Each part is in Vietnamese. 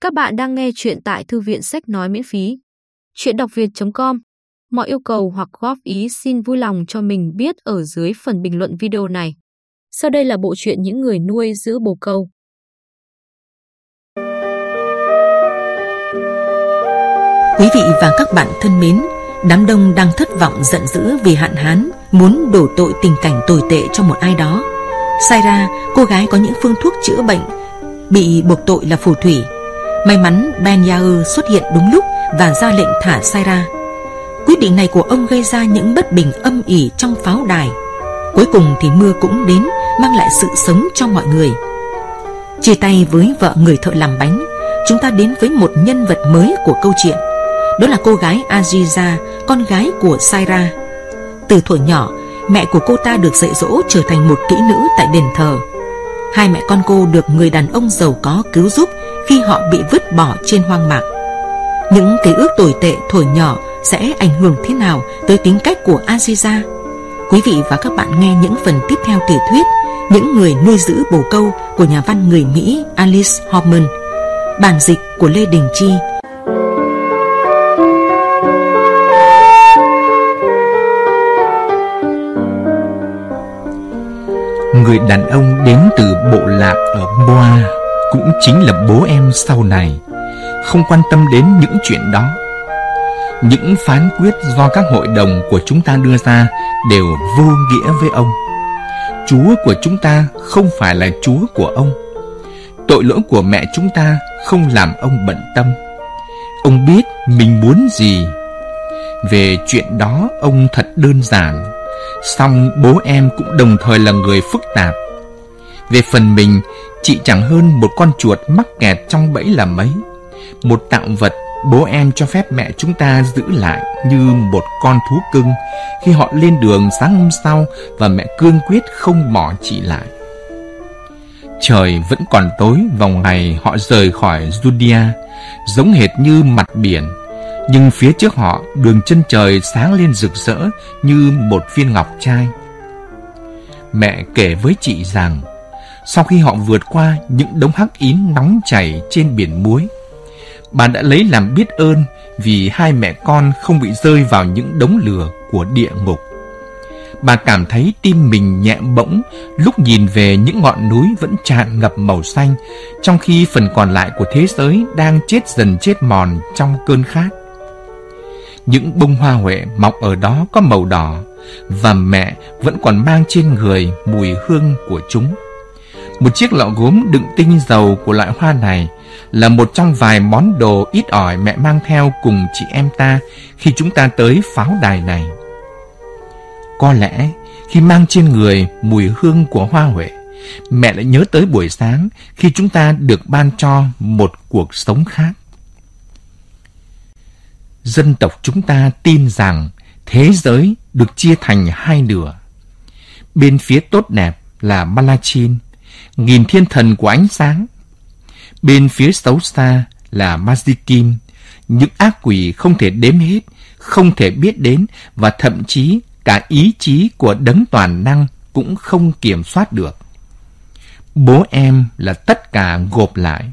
Các bạn đang nghe chuyện tại thư viện sách nói miễn phí. Chuyện đọc việt.com Mọi yêu cầu hoặc góp ý xin vui lòng cho mình biết ở dưới phần bình luận video này. Sau đây là bộ truyện những người nuôi giữ bồ câu. Quý vị và các bạn thân mến, đám đông đang thất vọng giận dữ vì hạn hán, muốn đổ tội tình cảnh tồi tệ cho một ai đó. Sai ra, cô gái có những phương thuốc chữa bệnh, bị buộc tội là phù thủy May mắn Ben Yair xuất hiện đúng lúc và ra lệnh thả Saira. Quyết định này của ông gây ra những bất bình âm ỉ trong pháo đài. Cuối cùng thì mưa cũng đến, mang lại sự sống cho mọi người. Chia tay với vợ người thợ làm bánh, chúng ta đến với một nhân vật mới của câu chuyện. Đó là cô gái Aziza, con gái của Saira. Từ thuở nhỏ, mẹ của cô ta được dạy dỗ trở thành một kỹ nữ tại đền thờ. Hai mẹ con cô được người đàn ông giàu có cứu giúp khi họ bị vứt bỏ trên hoang mạc. Những ký ức tồi tệ, thổi nhỏ sẽ ảnh hưởng thế nào tới tính cách của Aziza? Quý vị và các bạn nghe những phần tiếp theo tiểu thuyết Những người nuôi giữ bồ câu của nhà văn người Mỹ Alice Hoffman Bản dịch của Lê Đình Chi Người đàn ông đến từ bộ lạc ở Boa cũng chính là bố em sau này, không quan tâm đến những chuyện đó. Những phán quyết do các hội đồng của chúng ta đưa ra đều vô nghĩa với ông. Chúa của chúng ta không phải là chúa của ông. Tội lỗi của mẹ chúng ta không làm ông bận tâm. Ông biết mình muốn gì. Về chuyện đó ông thật đơn giản xong bố em cũng đồng thời là người phức tạp. Về phần mình, Chị chẳng hơn một con chuột mắc kẹt trong bẫy là mấy. Một tạo vật bố em cho phép mẹ chúng ta giữ lại như một con thú cưng. Khi họ lên đường sáng hôm sau Và mẹ cương quyết không bỏ chị lại. Trời vẫn còn tối vào ngày họ rời khỏi Judea, Giống hệt như mặt biển. Nhưng phía trước họ đường chân trời sáng lên rực rỡ như một viên ngọc trai Mẹ kể với chị rằng sau khi họ vượt qua những đống hắc ín nóng chảy trên biển muối. Bà đã lấy làm biết ơn vì hai mẹ con không bị rơi vào những đống lửa của địa ngục. Bà cảm thấy tim mình nhẹ bỗng lúc nhìn về những ngọn núi vẫn tràn ngập màu xanh, trong khi phần còn lại của thế giới đang chết dần chết mòn trong cơn khát. Những bông hoa huệ mọc ở đó có màu đỏ, và mẹ vẫn còn mang trên người mùi hương của chúng. Một chiếc lọ gốm đựng tinh dầu của loại hoa này là một trong vài món đồ ít ỏi mẹ mang theo cùng chị em ta khi chúng ta tới pháo đài này. Có lẽ khi mang trên người mùi hương của hoa huệ, mẹ lại nhớ tới buổi sáng khi chúng ta được ban cho một cuộc sống khác. Dân tộc chúng ta tin rằng thế giới được chia thành hai nửa. Bên phía tốt đẹp là Malachin, nghìn thiên thần của ánh sáng. Bên phía xấu xa là mazikim những ác quỷ không thể đếm hết, không thể biết đến và thậm chí cả ý chí của đấng toàn năng cũng không kiểm soát được. Bố em là tất cả gộp lại.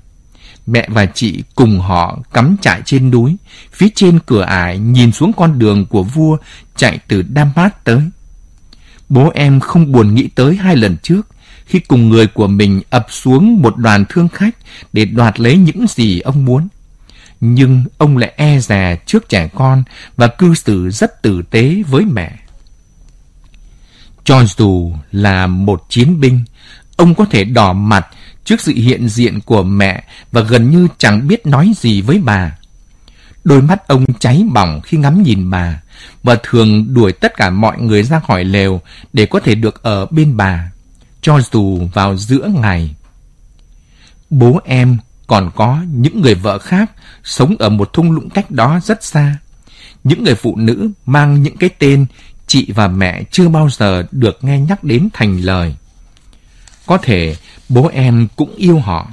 Mẹ và chị cùng họ cắm trại trên núi, phía trên cửa ải nhìn xuống con đường của vua chạy từ Damas tới. Bố em không buồn nghĩ tới hai lần trước, khi cùng người của mình ập xuống một đoàn thương khách để đoạt lấy những gì ông muốn. Nhưng ông lại e dè trước trẻ con và cư xử rất tử tế với mẹ. Cho dù là một chiến binh, ông có thể đỏ mặt trước sự hiện diện của mẹ và gần như chẳng biết nói gì với bà. Đôi mắt ông cháy bỏng khi ngắm nhìn bà và thường đuổi tất cả mọi người ra khỏi lều để có thể được ở bên bà, cho dù vào giữa ngày. Bố em còn có những người vợ khác sống ở một thung lũng cách đó rất xa. Những người phụ nữ mang những cái tên chị và mẹ chưa bao giờ được nghe nhắc đến thành lời. Có thể bố em cũng yêu họ,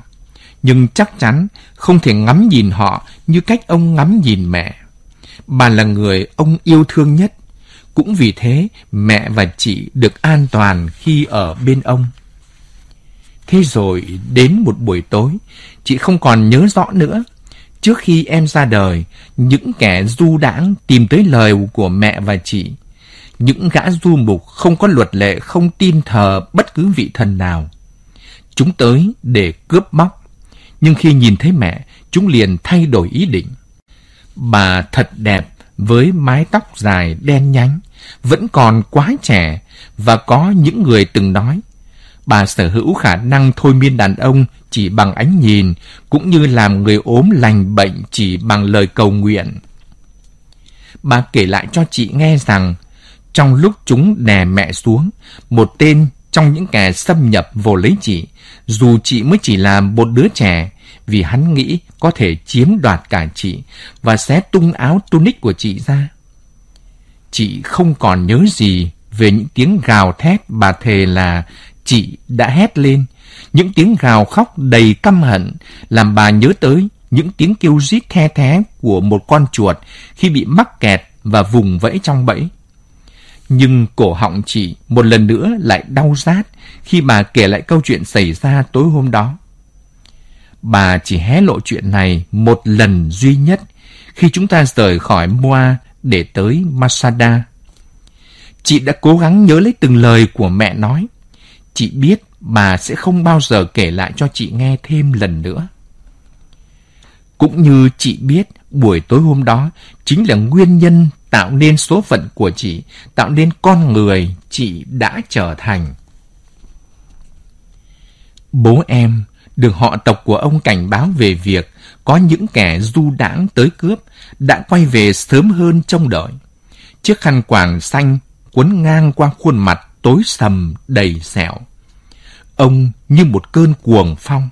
nhưng chắc chắn không thể ngắm nhìn họ như cách ông ngắm nhìn mẹ. Bà là người ông yêu thương nhất, cũng vì thế mẹ và chị được an toàn khi ở bên ông. Thế rồi đến một buổi tối, chị không còn nhớ rõ nữa. Trước khi em ra đời, những kẻ du đãng tìm tới lời của mẹ và chị. Những gã du mục không có luật lệ không tin thờ bất cứ vị thần nào. Chúng tới để cướp bóc. Nhưng khi nhìn thấy mẹ, chúng liền thay đổi ý định. Bà thật đẹp với mái tóc dài đen nhánh, vẫn còn quá trẻ và có những người từng nói bà sở hữu khả năng thôi miên đàn ông chỉ bằng ánh nhìn, cũng như làm người ốm lành bệnh chỉ bằng lời cầu nguyện. Bà kể lại cho chị nghe rằng, trong lúc chúng đè mẹ xuống, một tên trong những kẻ xâm nhập vô lấy chị, dù chị mới chỉ là một đứa trẻ, vì hắn nghĩ có thể chiếm đoạt cả chị và xé tung áo tunic của chị ra. Chị không còn nhớ gì về những tiếng gào thét bà thề là chị đã hét lên. Những tiếng gào khóc đầy căm hận làm bà nhớ tới những tiếng kêu rít the thé của một con chuột khi bị mắc kẹt và vùng vẫy trong bẫy. Nhưng cổ họng chị một lần nữa lại đau rát khi bà kể lại câu chuyện xảy ra tối hôm đó. Bà chỉ hé lộ chuyện này một lần duy nhất khi chúng ta rời khỏi Moa để tới Masada. Chị đã cố gắng nhớ lấy từng lời của mẹ nói. Chị biết bà sẽ không bao giờ kể lại cho chị nghe thêm lần nữa. Cũng như chị biết, buổi tối hôm đó chính là nguyên nhân tạo nên số phận của chị, tạo nên con người chị đã trở thành. Bố em được họ tộc của ông cảnh báo về việc có những kẻ du đãng tới cướp đã quay về sớm hơn trông đợi. Chiếc khăn quàng xanh quấn ngang qua khuôn mặt tối sầm đầy sẹo. Ông như một cơn cuồng phong.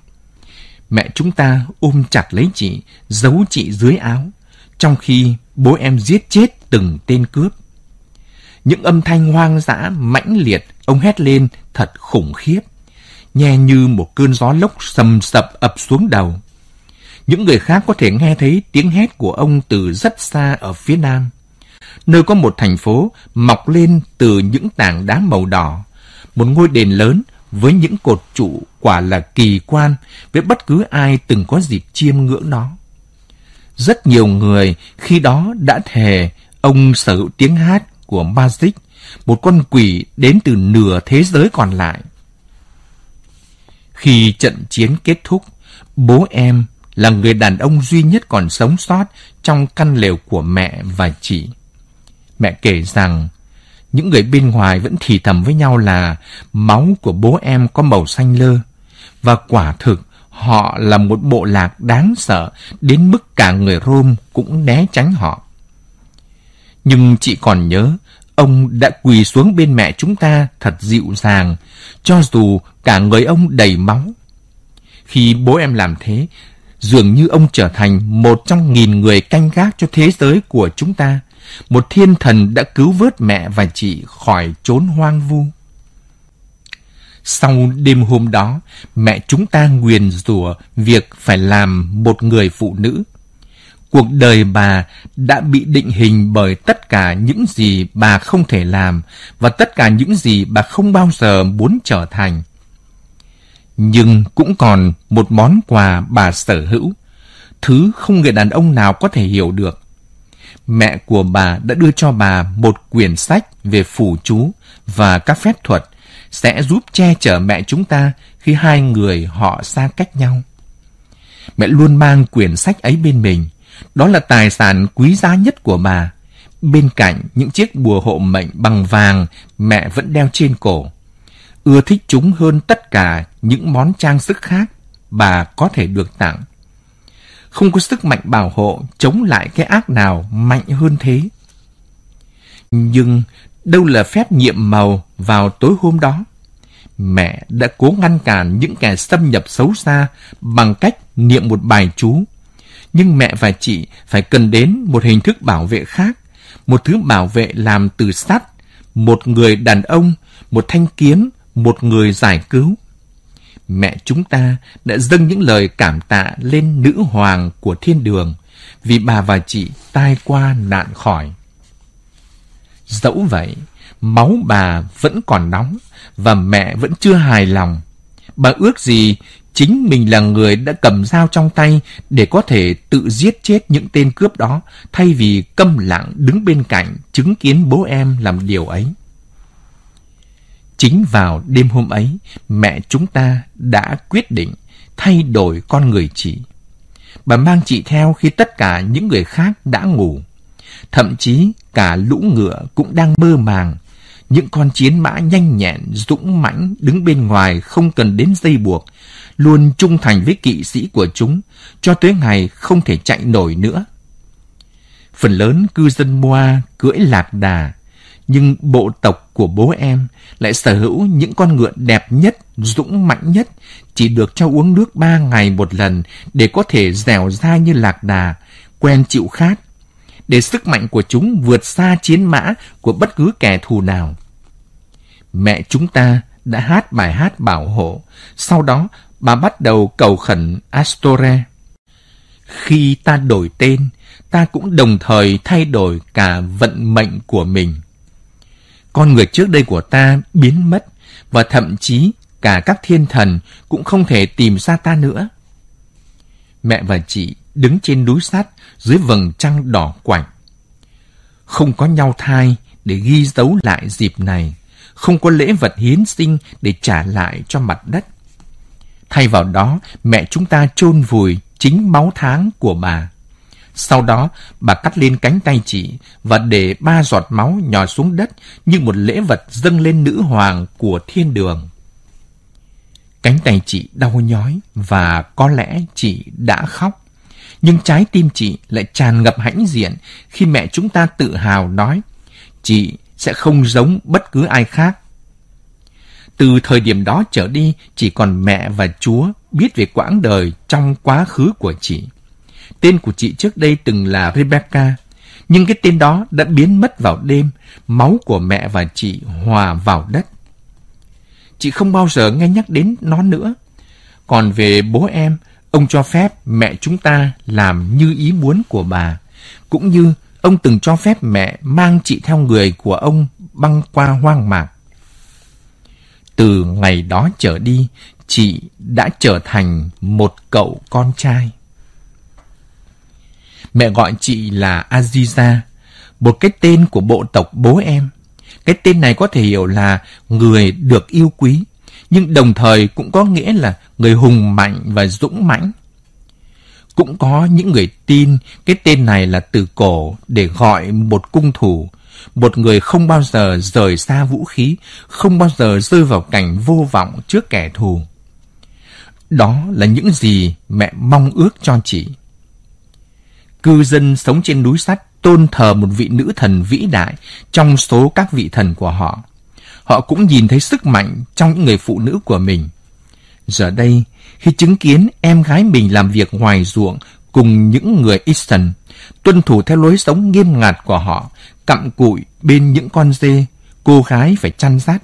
Mẹ chúng ta ôm chặt lấy chị, giấu chị dưới áo, trong khi bố em giết chết từng tên cướp. Những âm thanh hoang dã, mãnh liệt, ông hét lên thật khủng khiếp, nghe như một cơn gió lốc sầm sập ập xuống đầu. Những người khác có thể nghe thấy tiếng hét của ông từ rất xa ở phía nam nơi có một thành phố mọc lên từ những tảng đá màu đỏ, một ngôi đền lớn với những cột trụ quả là kỳ quan với bất cứ ai từng có dịp chiêm ngưỡng nó. Rất nhiều người khi đó đã thề ông sở hữu tiếng hát của Magic, một con quỷ đến từ nửa thế giới còn lại. Khi trận chiến kết thúc, bố em là người đàn ông duy nhất còn sống sót trong căn lều của mẹ và chị. Mẹ kể rằng, những người bên ngoài vẫn thì thầm với nhau là máu của bố em có màu xanh lơ. Và quả thực, họ là một bộ lạc đáng sợ đến mức cả người Rome cũng né tránh họ. Nhưng chị còn nhớ, ông đã quỳ xuống bên mẹ chúng ta thật dịu dàng, cho dù cả người ông đầy máu. Khi bố em làm thế, dường như ông trở thành một trong nghìn người canh gác cho thế giới của chúng ta một thiên thần đã cứu vớt mẹ và chị khỏi chốn hoang vu. Sau đêm hôm đó, mẹ chúng ta nguyền rủa việc phải làm một người phụ nữ. Cuộc đời bà đã bị định hình bởi tất cả những gì bà không thể làm và tất cả những gì bà không bao giờ muốn trở thành. Nhưng cũng còn một món quà bà sở hữu, thứ không người đàn ông nào có thể hiểu được mẹ của bà đã đưa cho bà một quyển sách về phủ chú và các phép thuật sẽ giúp che chở mẹ chúng ta khi hai người họ xa cách nhau. Mẹ luôn mang quyển sách ấy bên mình. Đó là tài sản quý giá nhất của bà. Bên cạnh những chiếc bùa hộ mệnh bằng vàng mẹ vẫn đeo trên cổ. Ưa thích chúng hơn tất cả những món trang sức khác bà có thể được tặng không có sức mạnh bảo hộ chống lại cái ác nào mạnh hơn thế. Nhưng đâu là phép nhiệm màu vào tối hôm đó? Mẹ đã cố ngăn cản những kẻ xâm nhập xấu xa bằng cách niệm một bài chú. Nhưng mẹ và chị phải cần đến một hình thức bảo vệ khác, một thứ bảo vệ làm từ sắt, một người đàn ông, một thanh kiếm, một người giải cứu mẹ chúng ta đã dâng những lời cảm tạ lên nữ hoàng của thiên đường vì bà và chị tai qua nạn khỏi. Dẫu vậy, máu bà vẫn còn nóng và mẹ vẫn chưa hài lòng. Bà ước gì chính mình là người đã cầm dao trong tay để có thể tự giết chết những tên cướp đó, thay vì câm lặng đứng bên cạnh chứng kiến bố em làm điều ấy. Chính vào đêm hôm ấy, mẹ chúng ta đã quyết định thay đổi con người chị. Bà mang chị theo khi tất cả những người khác đã ngủ. Thậm chí cả lũ ngựa cũng đang mơ màng. Những con chiến mã nhanh nhẹn, dũng mãnh đứng bên ngoài không cần đến dây buộc, luôn trung thành với kỵ sĩ của chúng, cho tới ngày không thể chạy nổi nữa. Phần lớn cư dân Moa cưỡi lạc đà, nhưng bộ tộc của bố em lại sở hữu những con ngựa đẹp nhất, dũng mãnh nhất, chỉ được cho uống nước ba ngày một lần để có thể dẻo dai như lạc đà, quen chịu khát, để sức mạnh của chúng vượt xa chiến mã của bất cứ kẻ thù nào. Mẹ chúng ta đã hát bài hát bảo hộ, sau đó bà bắt đầu cầu khẩn Astore. Khi ta đổi tên, ta cũng đồng thời thay đổi cả vận mệnh của mình. Con người trước đây của ta biến mất và thậm chí cả các thiên thần cũng không thể tìm ra ta nữa. Mẹ và chị đứng trên núi sắt dưới vầng trăng đỏ quạnh. Không có nhau thai để ghi dấu lại dịp này, không có lễ vật hiến sinh để trả lại cho mặt đất. Thay vào đó, mẹ chúng ta chôn vùi chính máu tháng của bà. Sau đó, bà cắt lên cánh tay chị và để ba giọt máu nhỏ xuống đất như một lễ vật dâng lên nữ hoàng của thiên đường. Cánh tay chị đau nhói và có lẽ chị đã khóc. Nhưng trái tim chị lại tràn ngập hãnh diện khi mẹ chúng ta tự hào nói chị sẽ không giống bất cứ ai khác. Từ thời điểm đó trở đi, chỉ còn mẹ và Chúa biết về quãng đời trong quá khứ của chị. Tên của chị trước đây từng là Rebecca, nhưng cái tên đó đã biến mất vào đêm, máu của mẹ và chị hòa vào đất. Chị không bao giờ nghe nhắc đến nó nữa. Còn về bố em, ông cho phép mẹ chúng ta làm như ý muốn của bà, cũng như ông từng cho phép mẹ mang chị theo người của ông băng qua hoang mạc. Từ ngày đó trở đi, chị đã trở thành một cậu con trai. Mẹ gọi chị là Aziza, một cái tên của bộ tộc bố em. Cái tên này có thể hiểu là người được yêu quý, nhưng đồng thời cũng có nghĩa là người hùng mạnh và dũng mãnh. Cũng có những người tin cái tên này là từ cổ để gọi một cung thủ, một người không bao giờ rời xa vũ khí, không bao giờ rơi vào cảnh vô vọng trước kẻ thù. Đó là những gì mẹ mong ước cho chị. Cư dân sống trên núi sắt tôn thờ một vị nữ thần vĩ đại trong số các vị thần của họ. Họ cũng nhìn thấy sức mạnh trong những người phụ nữ của mình. Giờ đây, khi chứng kiến em gái mình làm việc ngoài ruộng cùng những người Easton, tuân thủ theo lối sống nghiêm ngặt của họ, cặm cụi bên những con dê, cô gái phải chăn rát.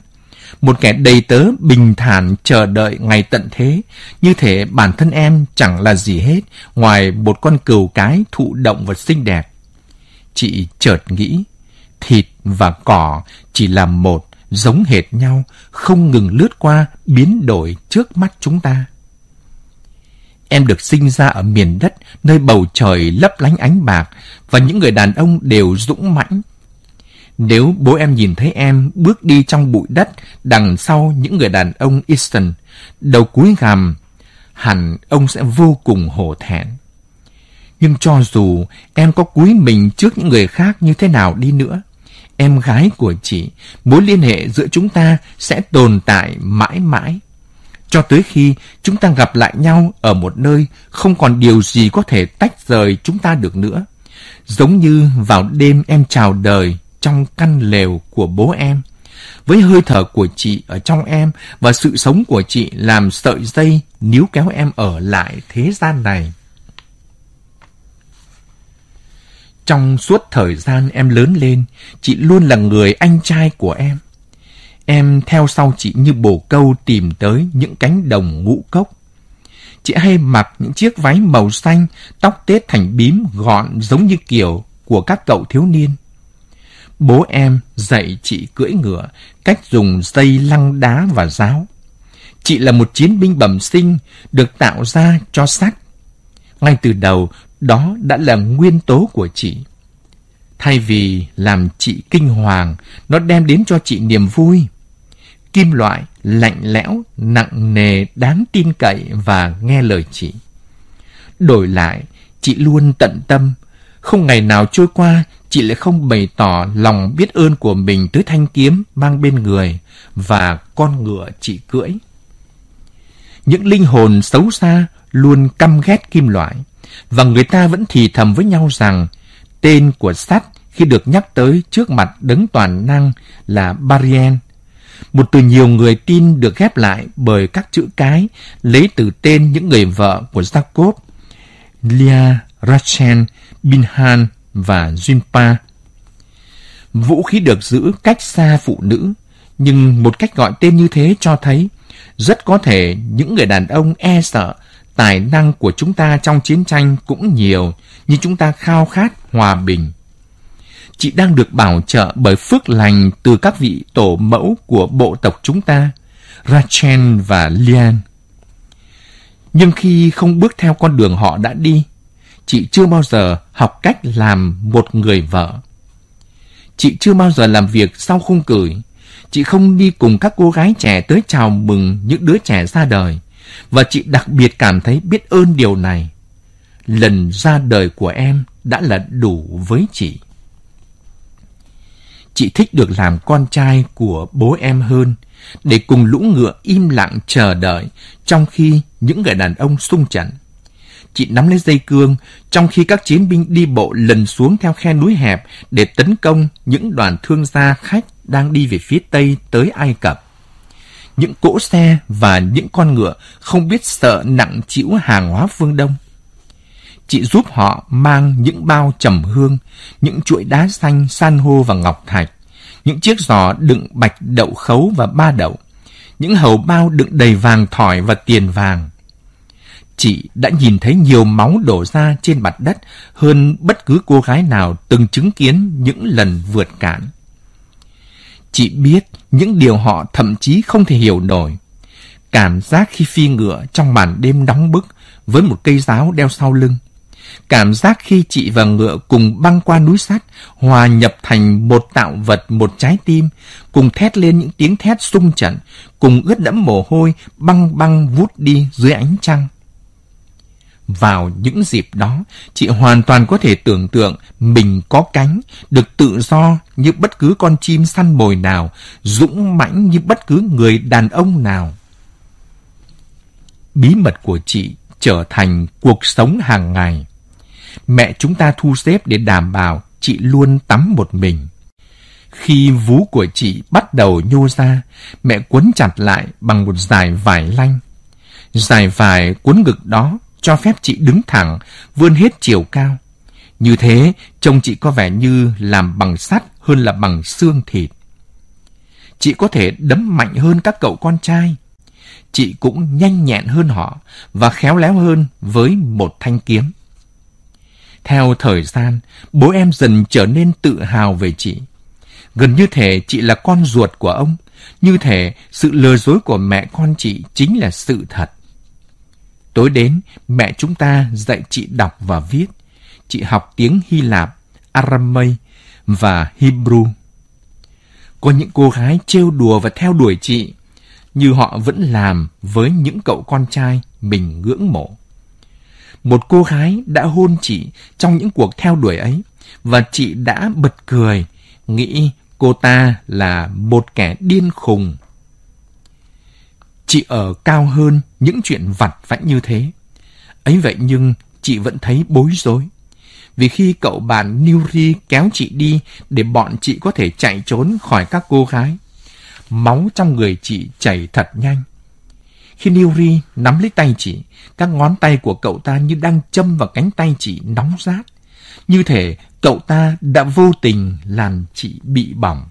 Một kẻ đầy tớ bình thản chờ đợi ngày tận thế, như thể bản thân em chẳng là gì hết ngoài một con cừu cái thụ động và xinh đẹp. Chị chợt nghĩ, thịt và cỏ chỉ là một, giống hệt nhau, không ngừng lướt qua, biến đổi trước mắt chúng ta. Em được sinh ra ở miền đất, nơi bầu trời lấp lánh ánh bạc, và những người đàn ông đều dũng mãnh. Nếu bố em nhìn thấy em bước đi trong bụi đất đằng sau những người đàn ông Easton, đầu cúi gằm, hẳn ông sẽ vô cùng hổ thẹn. Nhưng cho dù em có cúi mình trước những người khác như thế nào đi nữa, em gái của chị, mối liên hệ giữa chúng ta sẽ tồn tại mãi mãi. Cho tới khi chúng ta gặp lại nhau ở một nơi không còn điều gì có thể tách rời chúng ta được nữa. Giống như vào đêm em chào đời trong căn lều của bố em. Với hơi thở của chị ở trong em và sự sống của chị làm sợi dây níu kéo em ở lại thế gian này. Trong suốt thời gian em lớn lên, chị luôn là người anh trai của em. Em theo sau chị như bồ câu tìm tới những cánh đồng ngũ cốc. Chị hay mặc những chiếc váy màu xanh, tóc tết thành bím gọn giống như kiểu của các cậu thiếu niên. Bố em dạy chị cưỡi ngựa, cách dùng dây lăng đá và giáo. Chị là một chiến binh bẩm sinh được tạo ra cho sắt. Ngay từ đầu, đó đã là nguyên tố của chị. Thay vì làm chị kinh hoàng, nó đem đến cho chị niềm vui. Kim loại, lạnh lẽo, nặng nề, đáng tin cậy và nghe lời chị. Đổi lại, chị luôn tận tâm. Không ngày nào trôi qua, chị lại không bày tỏ lòng biết ơn của mình tới thanh kiếm mang bên người và con ngựa chị cưỡi. Những linh hồn xấu xa luôn căm ghét kim loại và người ta vẫn thì thầm với nhau rằng tên của sắt khi được nhắc tới trước mặt đấng toàn năng là Barien. Một từ nhiều người tin được ghép lại bởi các chữ cái lấy từ tên những người vợ của Jacob, Lia, Rachel, Binhan và Zimpa. Vũ khí được giữ cách xa phụ nữ, nhưng một cách gọi tên như thế cho thấy rất có thể những người đàn ông e sợ tài năng của chúng ta trong chiến tranh cũng nhiều, nhưng chúng ta khao khát hòa bình. Chị đang được bảo trợ bởi phước lành từ các vị tổ mẫu của bộ tộc chúng ta, Rachel và Lian. Nhưng khi không bước theo con đường họ đã đi, chị chưa bao giờ học cách làm một người vợ. Chị chưa bao giờ làm việc sau khung cửi. Chị không đi cùng các cô gái trẻ tới chào mừng những đứa trẻ ra đời và chị đặc biệt cảm thấy biết ơn điều này. Lần ra đời của em đã là đủ với chị. Chị thích được làm con trai của bố em hơn, để cùng lũ ngựa im lặng chờ đợi trong khi những người đàn ông xung trận. Chị nắm lấy dây cương trong khi các chiến binh đi bộ lần xuống theo khe núi hẹp để tấn công những đoàn thương gia khách đang đi về phía tây tới Ai Cập những cỗ xe và những con ngựa không biết sợ nặng chịu hàng hóa phương Đông. Chị giúp họ mang những bao trầm hương, những chuỗi đá xanh, san hô và ngọc thạch, những chiếc giò đựng bạch đậu khấu và ba đậu, những hầu bao đựng đầy vàng thỏi và tiền vàng. Chị đã nhìn thấy nhiều máu đổ ra trên mặt đất hơn bất cứ cô gái nào từng chứng kiến những lần vượt cạn. Chị biết những điều họ thậm chí không thể hiểu nổi. Cảm giác khi phi ngựa trong màn đêm đóng bức với một cây giáo đeo sau lưng. Cảm giác khi chị và ngựa cùng băng qua núi sắt, hòa nhập thành một tạo vật, một trái tim, cùng thét lên những tiếng thét sung trận, cùng ướt đẫm mồ hôi, băng băng vút đi dưới ánh trăng. Vào những dịp đó, chị hoàn toàn có thể tưởng tượng mình có cánh, được tự do như bất cứ con chim săn mồi nào, dũng mãnh như bất cứ người đàn ông nào. Bí mật của chị trở thành cuộc sống hàng ngày. Mẹ chúng ta thu xếp để đảm bảo chị luôn tắm một mình. Khi vú của chị bắt đầu nhô ra, mẹ quấn chặt lại bằng một dải vải lanh. Dải vải cuốn ngực đó cho phép chị đứng thẳng, vươn hết chiều cao. Như thế, trông chị có vẻ như làm bằng sắt hơn là bằng xương thịt. Chị có thể đấm mạnh hơn các cậu con trai. Chị cũng nhanh nhẹn hơn họ và khéo léo hơn với một thanh kiếm. Theo thời gian, bố em dần trở nên tự hào về chị. Gần như thể chị là con ruột của ông, như thể sự lừa dối của mẹ con chị chính là sự thật. Tối đến, mẹ chúng ta dạy chị đọc và viết. Chị học tiếng Hy Lạp, Aramay và Hebrew. Có những cô gái trêu đùa và theo đuổi chị, như họ vẫn làm với những cậu con trai mình ngưỡng mộ. Một cô gái đã hôn chị trong những cuộc theo đuổi ấy, và chị đã bật cười, nghĩ cô ta là một kẻ điên khùng chị ở cao hơn những chuyện vặt vãnh như thế. Ấy vậy nhưng chị vẫn thấy bối rối. Vì khi cậu bạn Nuri kéo chị đi để bọn chị có thể chạy trốn khỏi các cô gái, máu trong người chị chảy thật nhanh. Khi Nuri nắm lấy tay chị, các ngón tay của cậu ta như đang châm vào cánh tay chị nóng rát. Như thể cậu ta đã vô tình làm chị bị bỏng.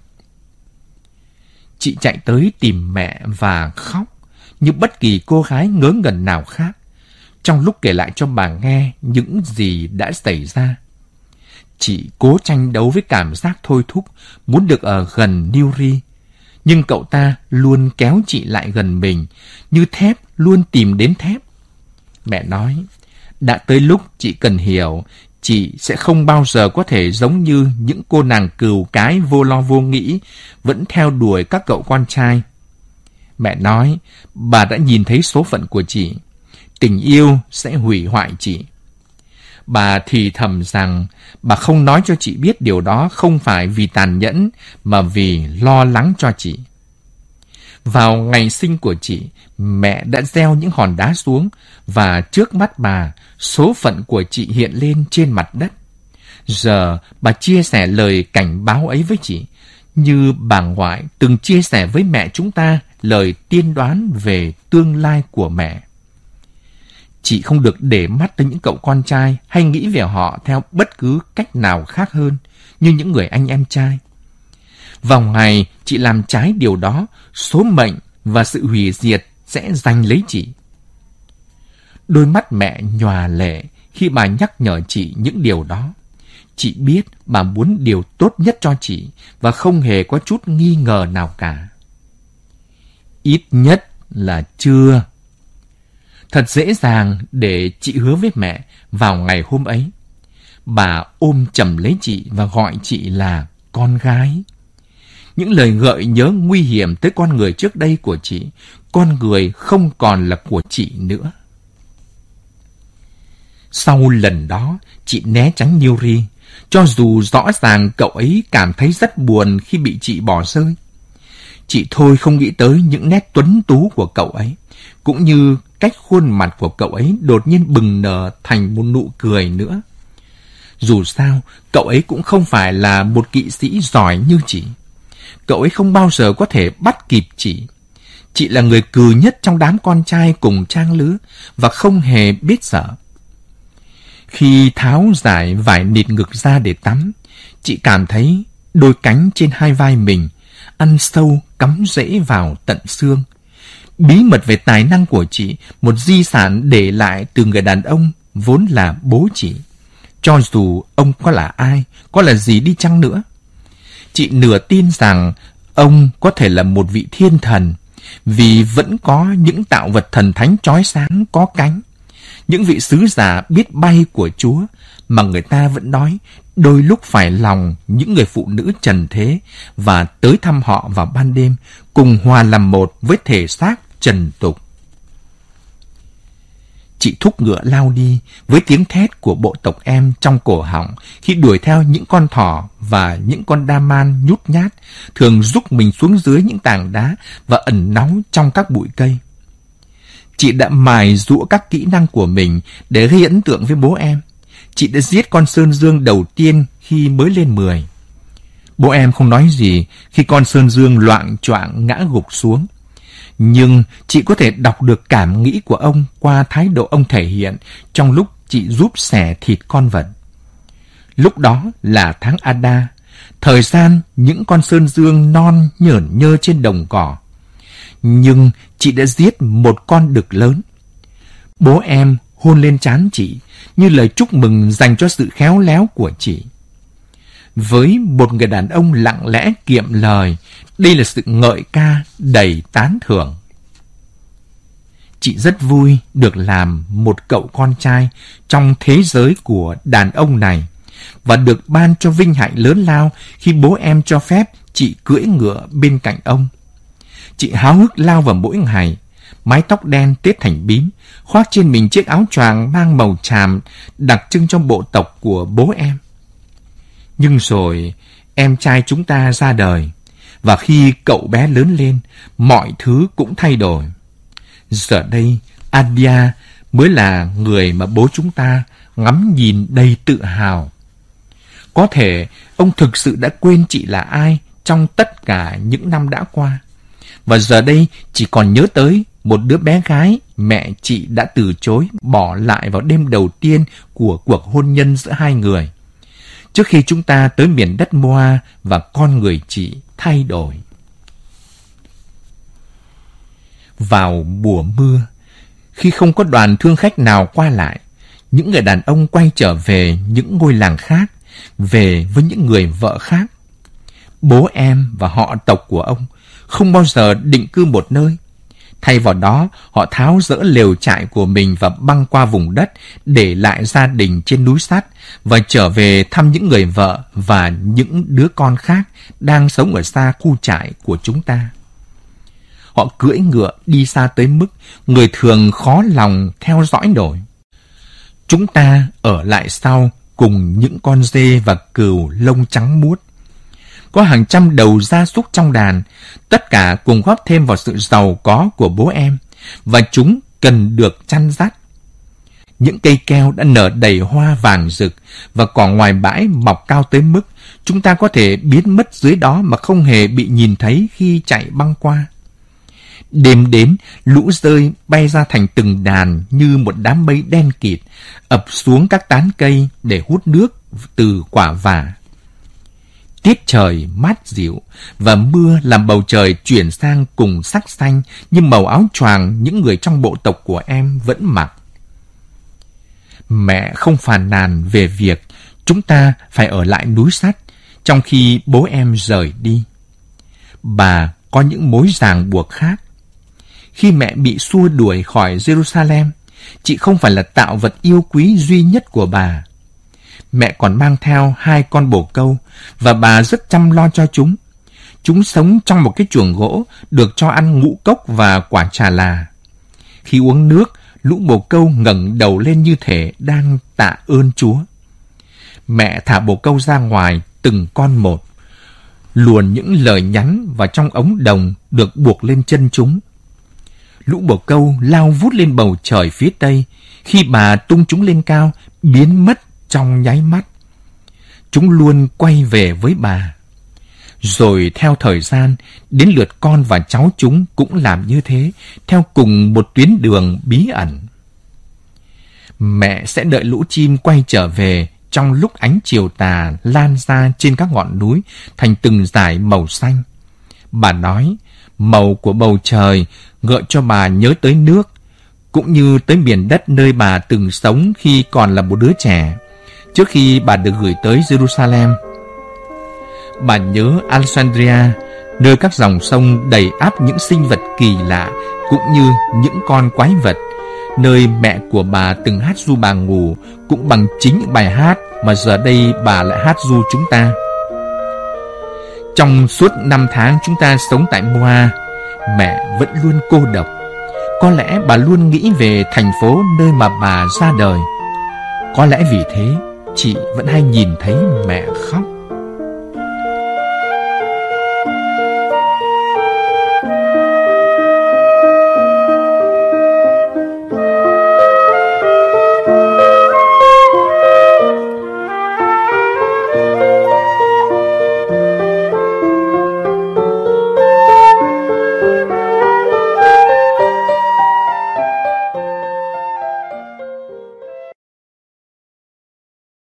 Chị chạy tới tìm mẹ và khóc như bất kỳ cô gái ngớ ngẩn nào khác, trong lúc kể lại cho bà nghe những gì đã xảy ra. Chị cố tranh đấu với cảm giác thôi thúc, muốn được ở gần Newry. Nhưng cậu ta luôn kéo chị lại gần mình, như thép luôn tìm đến thép. Mẹ nói, đã tới lúc chị cần hiểu, chị sẽ không bao giờ có thể giống như những cô nàng cừu cái vô lo vô nghĩ, vẫn theo đuổi các cậu con trai. Mẹ nói, bà đã nhìn thấy số phận của chị. Tình yêu sẽ hủy hoại chị. Bà thì thầm rằng bà không nói cho chị biết điều đó không phải vì tàn nhẫn mà vì lo lắng cho chị. Vào ngày sinh của chị, mẹ đã gieo những hòn đá xuống và trước mắt bà, số phận của chị hiện lên trên mặt đất. Giờ bà chia sẻ lời cảnh báo ấy với chị, như bà ngoại từng chia sẻ với mẹ chúng ta lời tiên đoán về tương lai của mẹ. Chị không được để mắt tới những cậu con trai hay nghĩ về họ theo bất cứ cách nào khác hơn như những người anh em trai. Vào ngày chị làm trái điều đó, số mệnh và sự hủy diệt sẽ giành lấy chị. Đôi mắt mẹ nhòa lệ khi bà nhắc nhở chị những điều đó. Chị biết bà muốn điều tốt nhất cho chị và không hề có chút nghi ngờ nào cả. Ít nhất là chưa. Thật dễ dàng để chị hứa với mẹ vào ngày hôm ấy. Bà ôm chầm lấy chị và gọi chị là con gái. Những lời gợi nhớ nguy hiểm tới con người trước đây của chị, con người không còn là của chị nữa. Sau lần đó, chị né tránh Yuri, cho dù rõ ràng cậu ấy cảm thấy rất buồn khi bị chị bỏ rơi. Chị thôi không nghĩ tới những nét tuấn tú của cậu ấy, cũng như cách khuôn mặt của cậu ấy đột nhiên bừng nở thành một nụ cười nữa. Dù sao, cậu ấy cũng không phải là một kỵ sĩ giỏi như chị. Cậu ấy không bao giờ có thể bắt kịp chị. Chị là người cừ nhất trong đám con trai cùng trang lứa và không hề biết sợ. Khi tháo giải vải nịt ngực ra để tắm, chị cảm thấy đôi cánh trên hai vai mình ăn sâu cắm rễ vào tận xương. Bí mật về tài năng của chị, một di sản để lại từ người đàn ông vốn là bố chị. Cho dù ông có là ai, có là gì đi chăng nữa. Chị nửa tin rằng ông có thể là một vị thiên thần, vì vẫn có những tạo vật thần thánh chói sáng có cánh. Những vị sứ giả biết bay của Chúa mà người ta vẫn nói đôi lúc phải lòng những người phụ nữ trần thế và tới thăm họ vào ban đêm cùng hòa làm một với thể xác trần tục. Chị thúc ngựa lao đi với tiếng thét của bộ tộc em trong cổ họng khi đuổi theo những con thỏ và những con đa man nhút nhát, thường rúc mình xuống dưới những tảng đá và ẩn náu trong các bụi cây. Chị đã mài rũa các kỹ năng của mình để gây ấn tượng với bố em. Chị đã giết con Sơn Dương đầu tiên khi mới lên 10. Bố em không nói gì khi con Sơn Dương loạn choạng ngã gục xuống. Nhưng chị có thể đọc được cảm nghĩ của ông qua thái độ ông thể hiện trong lúc chị giúp xẻ thịt con vật. Lúc đó là tháng Ada, thời gian những con sơn dương non nhởn nhơ trên đồng cỏ. Nhưng chị đã giết một con đực lớn. Bố em hôn lên trán chị như lời chúc mừng dành cho sự khéo léo của chị. Với một người đàn ông lặng lẽ kiệm lời, đây là sự ngợi ca đầy tán thưởng. Chị rất vui được làm một cậu con trai trong thế giới của đàn ông này và được ban cho vinh hạnh lớn lao khi bố em cho phép chị cưỡi ngựa bên cạnh ông. Chị háo hức lao vào mỗi ngày, mái tóc đen tết thành bím, khoác trên mình chiếc áo choàng mang màu tràm đặc trưng trong bộ tộc của bố em. Nhưng rồi, em trai chúng ta ra đời, và khi cậu bé lớn lên, mọi thứ cũng thay đổi. Giờ đây, Adia mới là người mà bố chúng ta ngắm nhìn đầy tự hào. Có thể ông thực sự đã quên chị là ai trong tất cả những năm đã qua. Và giờ đây chỉ còn nhớ tới một đứa bé gái mẹ chị đã từ chối bỏ lại vào đêm đầu tiên của cuộc hôn nhân giữa hai người. Trước khi chúng ta tới miền đất Moa và con người chị thay đổi. Vào mùa mưa, khi không có đoàn thương khách nào qua lại, những người đàn ông quay trở về những ngôi làng khác, về với những người vợ khác. Bố em và họ tộc của ông không bao giờ định cư một nơi. Thay vào đó, họ tháo rỡ lều trại của mình và băng qua vùng đất, để lại gia đình trên núi sắt và trở về thăm những người vợ và những đứa con khác đang sống ở xa khu trại của chúng ta. Họ cưỡi ngựa đi xa tới mức người thường khó lòng theo dõi nổi. Chúng ta ở lại sau cùng những con dê và cừu lông trắng muốt. Có hàng trăm đầu gia súc trong đàn, tất cả cùng góp thêm vào sự giàu có của bố em, và chúng cần được chăn dắt. Những cây keo đã nở đầy hoa vàng rực và cỏ ngoài bãi mọc cao tới mức chúng ta có thể biến mất dưới đó mà không hề bị nhìn thấy khi chạy băng qua. Đêm đến, lũ rơi bay ra thành từng đàn như một đám mây đen kịt, ập xuống các tán cây để hút nước từ quả vả. Tiết trời mát dịu và mưa làm bầu trời chuyển sang cùng sắc xanh như màu áo choàng những người trong bộ tộc của em vẫn mặc. Mẹ không phàn nàn về việc chúng ta phải ở lại núi sắt trong khi bố em rời đi. Bà có những mối ràng buộc khác khi mẹ bị xua đuổi khỏi Jerusalem, chị không phải là tạo vật yêu quý duy nhất của bà. Mẹ còn mang theo hai con bồ câu và bà rất chăm lo cho chúng. Chúng sống trong một cái chuồng gỗ được cho ăn ngũ cốc và quả trà là. Khi uống nước, lũ bồ câu ngẩng đầu lên như thể đang tạ ơn Chúa. Mẹ thả bồ câu ra ngoài từng con một, luồn những lời nhắn vào trong ống đồng được buộc lên chân chúng lũ bồ câu lao vút lên bầu trời phía tây, khi bà tung chúng lên cao, biến mất trong nháy mắt. Chúng luôn quay về với bà. Rồi theo thời gian, đến lượt con và cháu chúng cũng làm như thế, theo cùng một tuyến đường bí ẩn. Mẹ sẽ đợi lũ chim quay trở về trong lúc ánh chiều tà lan ra trên các ngọn núi thành từng dải màu xanh. Bà nói, màu của bầu trời gợi cho bà nhớ tới nước, cũng như tới miền đất nơi bà từng sống khi còn là một đứa trẻ, trước khi bà được gửi tới Jerusalem. Bà nhớ Alexandria, nơi các dòng sông đầy áp những sinh vật kỳ lạ, cũng như những con quái vật, nơi mẹ của bà từng hát du bà ngủ, cũng bằng chính những bài hát mà giờ đây bà lại hát du chúng ta. Trong suốt năm tháng chúng ta sống tại Moa, mẹ vẫn luôn cô độc. Có lẽ bà luôn nghĩ về thành phố nơi mà bà ra đời. Có lẽ vì thế, chị vẫn hay nhìn thấy mẹ khóc.